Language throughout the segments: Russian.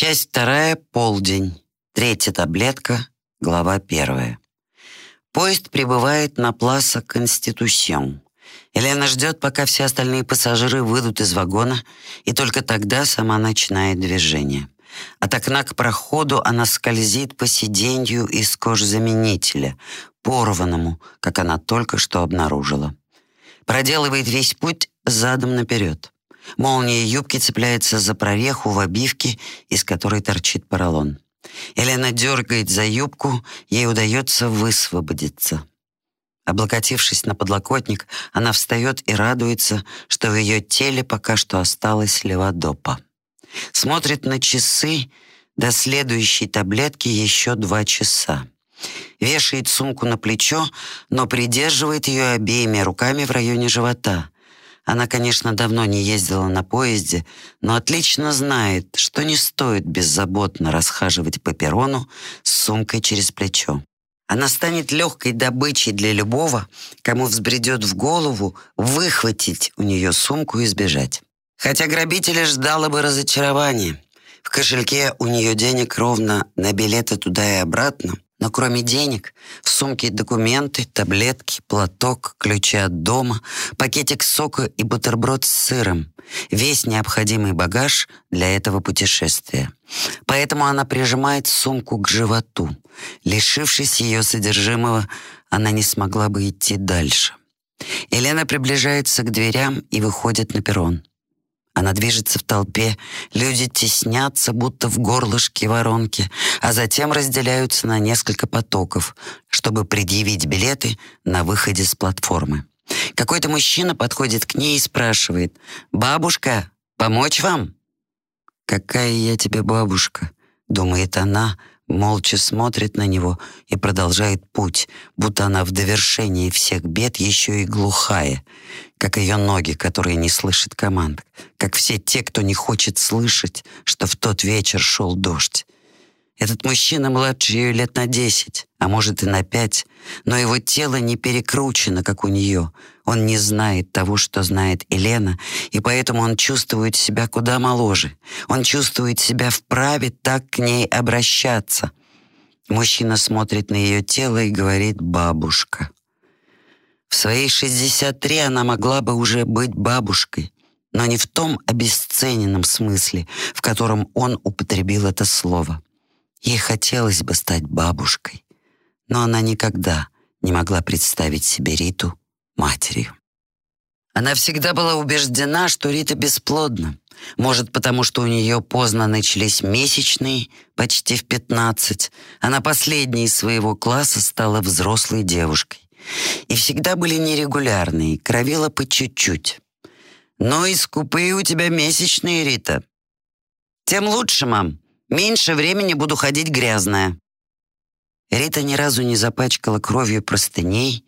Часть вторая, полдень. Третья таблетка, глава первая. Поезд прибывает на Пласа Конститусион. Елена ждет, пока все остальные пассажиры выйдут из вагона, и только тогда сама начинает движение. От окна к проходу она скользит по сиденью из кожзаменителя, порванному, как она только что обнаружила. Проделывает весь путь задом наперед. Молния юбки цепляется за прореху в обивке, из которой торчит поролон. Елена дергает за юбку, ей удается высвободиться. Облокотившись на подлокотник, она встает и радуется, что в ее теле пока что осталась леводопа. Смотрит на часы, до следующей таблетки еще два часа. Вешает сумку на плечо, но придерживает ее обеими руками в районе живота. Она, конечно, давно не ездила на поезде, но отлично знает, что не стоит беззаботно расхаживать по перрону с сумкой через плечо. Она станет легкой добычей для любого, кому взбредет в голову выхватить у нее сумку и сбежать. Хотя грабителя ждало бы разочарование. В кошельке у нее денег ровно на билеты туда и обратно, но кроме денег, в сумке документы, таблетки, платок, ключи от дома, пакетик сока и бутерброд с сыром. Весь необходимый багаж для этого путешествия. Поэтому она прижимает сумку к животу. Лишившись ее содержимого, она не смогла бы идти дальше. Елена приближается к дверям и выходит на перрон. Она движется в толпе, люди теснятся, будто в горлышке воронки, а затем разделяются на несколько потоков, чтобы предъявить билеты на выходе с платформы. Какой-то мужчина подходит к ней и спрашивает, «Бабушка, помочь вам?» «Какая я тебе бабушка?» — думает она, молча смотрит на него и продолжает путь, будто она в довершении всех бед еще и глухая, как ее ноги, которые не слышат команд, как все те, кто не хочет слышать, что в тот вечер шел дождь. Этот мужчина младше ее лет на десять, а может и на пять, но его тело не перекручено, как у нее. Он не знает того, что знает Елена, и поэтому он чувствует себя куда моложе. Он чувствует себя вправе так к ней обращаться. Мужчина смотрит на ее тело и говорит «бабушка». В свои 63 она могла бы уже быть бабушкой, но не в том обесцененном смысле, в котором он употребил это слово. Ей хотелось бы стать бабушкой, но она никогда не могла представить себе Риту матерью. Она всегда была убеждена, что Рита бесплодна. Может, потому что у нее поздно начались месячные, почти в 15. Она последней из своего класса стала взрослой девушкой. И всегда были нерегулярные, кровила по чуть-чуть. «Ну и скупые у тебя месячные, Рита». «Тем лучше, мам. Меньше времени буду ходить грязная». Рита ни разу не запачкала кровью простыней,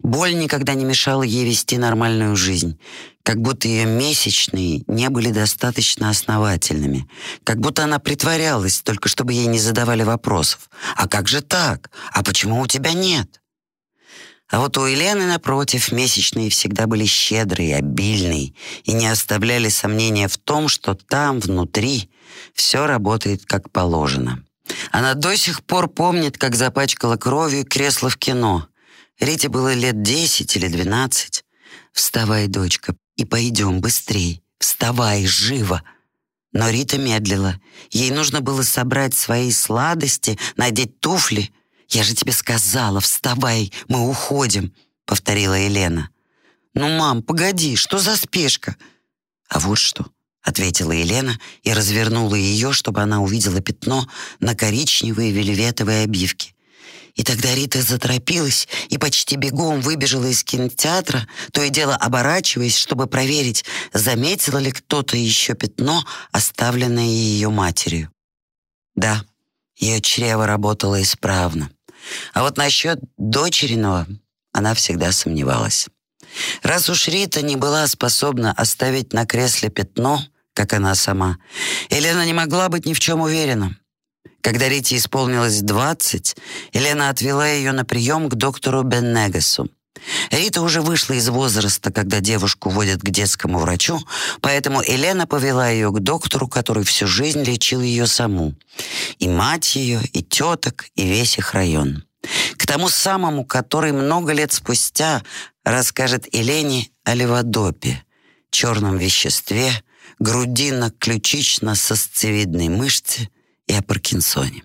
боль никогда не мешала ей вести нормальную жизнь, как будто ее месячные не были достаточно основательными, как будто она притворялась, только чтобы ей не задавали вопросов. «А как же так? А почему у тебя нет?» А вот у Елены, напротив, месячные всегда были щедрые, обильные и не оставляли сомнения в том, что там, внутри, все работает как положено. Она до сих пор помнит, как запачкала кровью кресло в кино. Рите было лет десять или двенадцать. «Вставай, дочка, и пойдем быстрей. Вставай, живо!» Но Рита медлила. Ей нужно было собрать свои сладости, надеть туфли — «Я же тебе сказала, вставай, мы уходим», — повторила Елена. «Ну, мам, погоди, что за спешка?» «А вот что», — ответила Елена и развернула ее, чтобы она увидела пятно на коричневой вельветовой обивке. И тогда Рита заторопилась и почти бегом выбежала из кинотеатра, то и дело оборачиваясь, чтобы проверить, заметила ли кто-то еще пятно, оставленное ее матерью. Да, ее чрево работало исправно. А вот насчет дочериного она всегда сомневалась. Раз уж Рита не была способна оставить на кресле пятно, как она сама, Елена не могла быть ни в чем уверена. Когда Рите исполнилось 20, Елена отвела ее на прием к доктору Беннегасу. Рита уже вышла из возраста, когда девушку водят к детскому врачу, поэтому Елена повела ее к доктору, который всю жизнь лечил ее саму. И мать ее, и теток, и весь их район. К тому самому, который много лет спустя расскажет Елене о леводопе, черном веществе, грудино-ключично-сосцевидной мышце и о Паркинсоне.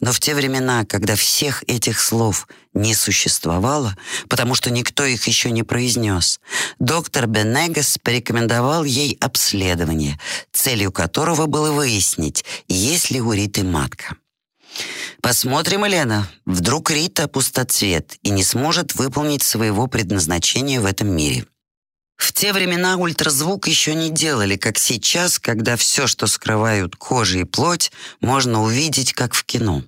Но в те времена, когда всех этих слов не существовало, потому что никто их еще не произнес, доктор Бенегас порекомендовал ей обследование, целью которого было выяснить, есть ли у Риты матка. Посмотрим, Елена. Вдруг Рита пустоцвет и не сможет выполнить своего предназначения в этом мире. В те времена ультразвук еще не делали, как сейчас, когда все, что скрывают кожа и плоть, можно увидеть, как в кино.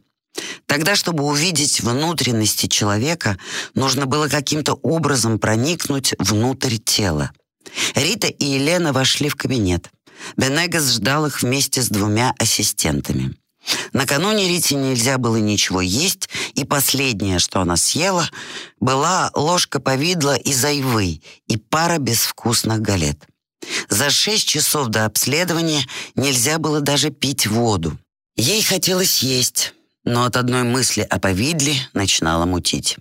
Тогда, чтобы увидеть внутренности человека, нужно было каким-то образом проникнуть внутрь тела. Рита и Елена вошли в кабинет. Бенегас ждал их вместе с двумя ассистентами. Накануне Рите нельзя было ничего есть, и последнее, что она съела, была ложка повидла из айвы и пара безвкусных галет. За шесть часов до обследования нельзя было даже пить воду. Ей хотелось есть, но от одной мысли о повидле начинала мутить.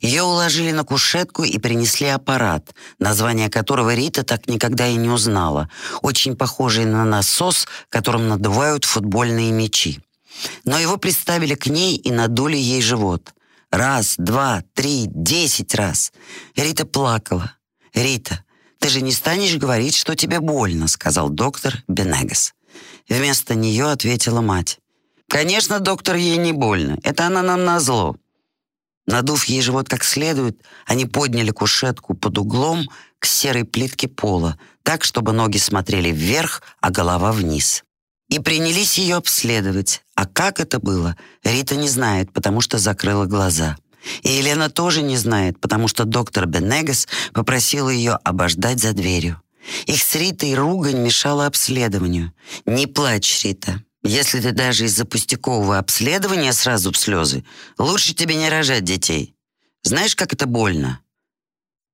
Ее уложили на кушетку и принесли аппарат, название которого Рита так никогда и не узнала, очень похожий на насос, которым надувают футбольные мячи. Но его приставили к ней и надули ей живот. Раз, два, три, десять раз. Рита плакала. «Рита, ты же не станешь говорить, что тебе больно», сказал доктор Бенегас. Вместо нее ответила мать. «Конечно, доктор, ей не больно. Это она нам назло». Надув ей живот как следует, они подняли кушетку под углом к серой плитке пола, так, чтобы ноги смотрели вверх, а голова вниз. И принялись ее обследовать. А как это было, Рита не знает, потому что закрыла глаза. И Елена тоже не знает, потому что доктор Бенегас попросила ее обождать за дверью. Их с Ритой ругань мешала обследованию. «Не плачь, Рита. Если ты даже из-за пустякового обследования сразу в слезы, лучше тебе не рожать детей. Знаешь, как это больно?»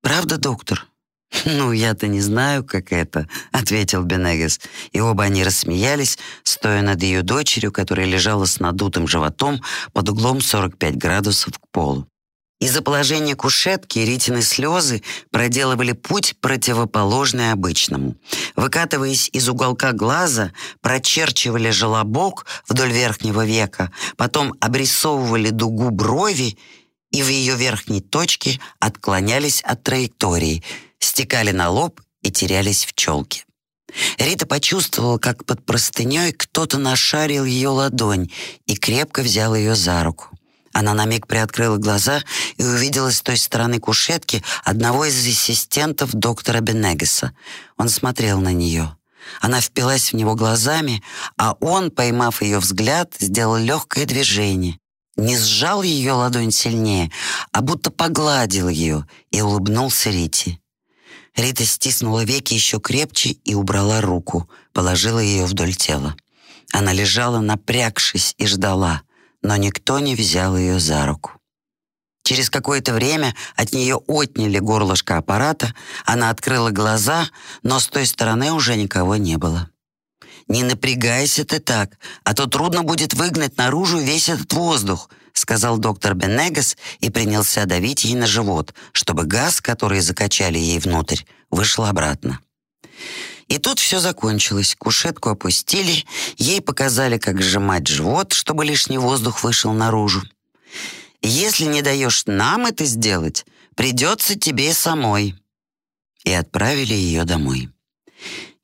«Правда, доктор?» «Ну, я-то не знаю, как это», — ответил Бенегес. И оба они рассмеялись, стоя над ее дочерью, которая лежала с надутым животом под углом 45 градусов к полу. Из-за положения кушетки Ритины слезы проделывали путь, противоположный обычному. Выкатываясь из уголка глаза, прочерчивали желобок вдоль верхнего века, потом обрисовывали дугу брови и в ее верхней точке отклонялись от траектории — стекали на лоб и терялись в челке. Рита почувствовала, как под простыней кто-то нашарил ее ладонь и крепко взял ее за руку. Она на миг приоткрыла глаза и увидела с той стороны кушетки одного из ассистентов доктора Бенегеса. Он смотрел на нее. Она впилась в него глазами, а он, поймав ее взгляд, сделал легкое движение. Не сжал ее ладонь сильнее, а будто погладил ее и улыбнулся Рите. Рита стиснула веки еще крепче и убрала руку, положила ее вдоль тела. Она лежала, напрягшись, и ждала, но никто не взял ее за руку. Через какое-то время от нее отняли горлышко аппарата, она открыла глаза, но с той стороны уже никого не было. «Не напрягайся ты так, а то трудно будет выгнать наружу весь этот воздух», сказал доктор Бенегас и принялся давить ей на живот, чтобы газ, который закачали ей внутрь, вышел обратно. И тут все закончилось. Кушетку опустили, ей показали, как сжимать живот, чтобы лишний воздух вышел наружу. «Если не даешь нам это сделать, придется тебе самой». И отправили ее домой.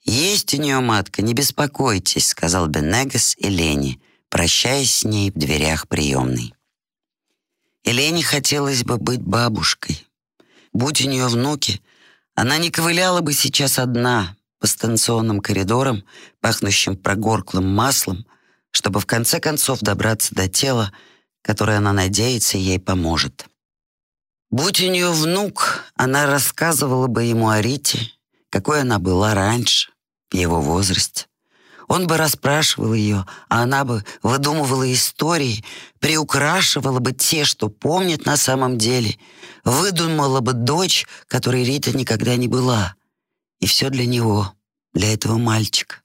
«Есть у нее матка, не беспокойтесь», — сказал Бенегас и Лени, прощаясь с ней в дверях приемной. Елене хотелось бы быть бабушкой. Будь у нее внуки, она не ковыляла бы сейчас одна по станционным коридорам, пахнущим прогорклым маслом, чтобы в конце концов добраться до тела, которое она надеется ей поможет. Будь у нее внук, она рассказывала бы ему о Рите, какой она была раньше, его возрасте. Он бы расспрашивал ее, а она бы выдумывала истории, приукрашивала бы те, что помнит на самом деле, выдумала бы дочь, которой Рита никогда не была. И все для него, для этого мальчика,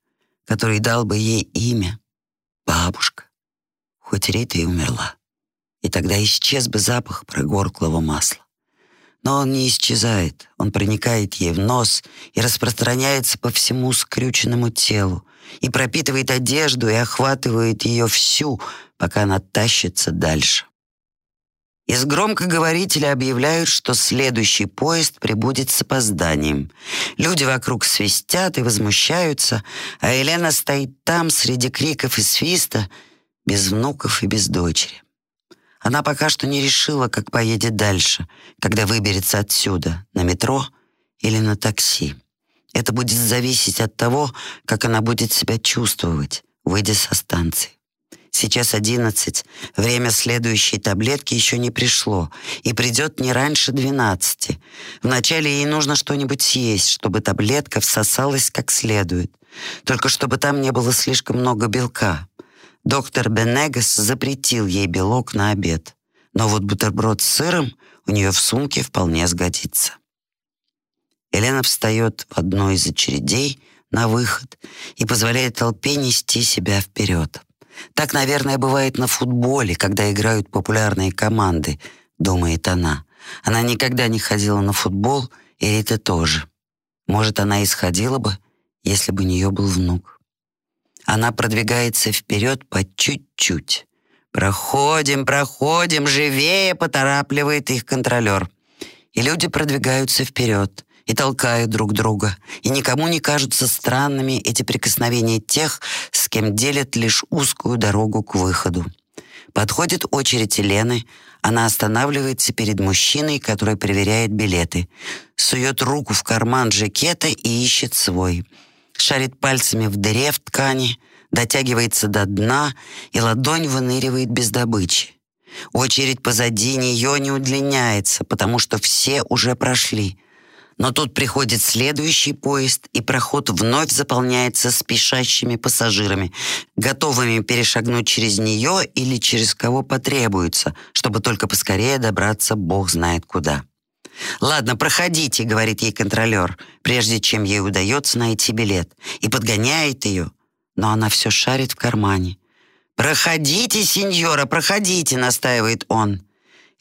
который дал бы ей имя — бабушка. Хоть Рита и умерла. И тогда исчез бы запах прогорклого масла. Но он не исчезает, он проникает ей в нос и распространяется по всему скрюченному телу, и пропитывает одежду и охватывает ее всю, пока она тащится дальше. Из громкоговорителя объявляют, что следующий поезд прибудет с опозданием. Люди вокруг свистят и возмущаются, а Елена стоит там среди криков и свиста, без внуков и без дочери. Она пока что не решила, как поедет дальше, когда выберется отсюда, на метро или на такси. Это будет зависеть от того, как она будет себя чувствовать, выйдя со станции. Сейчас одиннадцать, время следующей таблетки еще не пришло, и придет не раньше двенадцати. Вначале ей нужно что-нибудь съесть, чтобы таблетка всосалась как следует. Только чтобы там не было слишком много белка. Доктор Бенегас запретил ей белок на обед. Но вот бутерброд с сыром у нее в сумке вполне сгодится. Елена встает в одной из очередей на выход и позволяет толпе нести себя вперед. Так, наверное, бывает на футболе, когда играют популярные команды, думает она. Она никогда не ходила на футбол, и это тоже. Может, она и сходила бы, если бы у нее был внук. Она продвигается вперед по чуть-чуть. «Проходим, проходим, живее!» — поторапливает их контролер. И люди продвигаются вперед и толкают друг друга, и никому не кажутся странными эти прикосновения тех, с кем делят лишь узкую дорогу к выходу. Подходит очередь Елены, она останавливается перед мужчиной, который проверяет билеты, сует руку в карман жакета и ищет свой, шарит пальцами в дыре в ткани, дотягивается до дна, и ладонь выныривает без добычи. Очередь позади нее не удлиняется, потому что все уже прошли — но тут приходит следующий поезд, и проход вновь заполняется спешащими пассажирами, готовыми перешагнуть через нее или через кого потребуется, чтобы только поскорее добраться бог знает куда. «Ладно, проходите», — говорит ей контролер, прежде чем ей удается найти билет, и подгоняет ее, но она все шарит в кармане. «Проходите, сеньора, проходите», — настаивает он.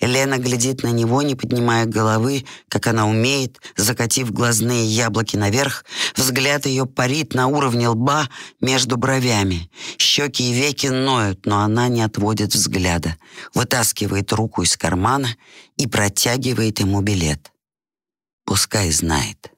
Елена глядит на него, не поднимая головы, как она умеет, закатив глазные яблоки наверх. Взгляд ее парит на уровне лба между бровями. Щеки и веки ноют, но она не отводит взгляда. Вытаскивает руку из кармана и протягивает ему билет. Пускай знает.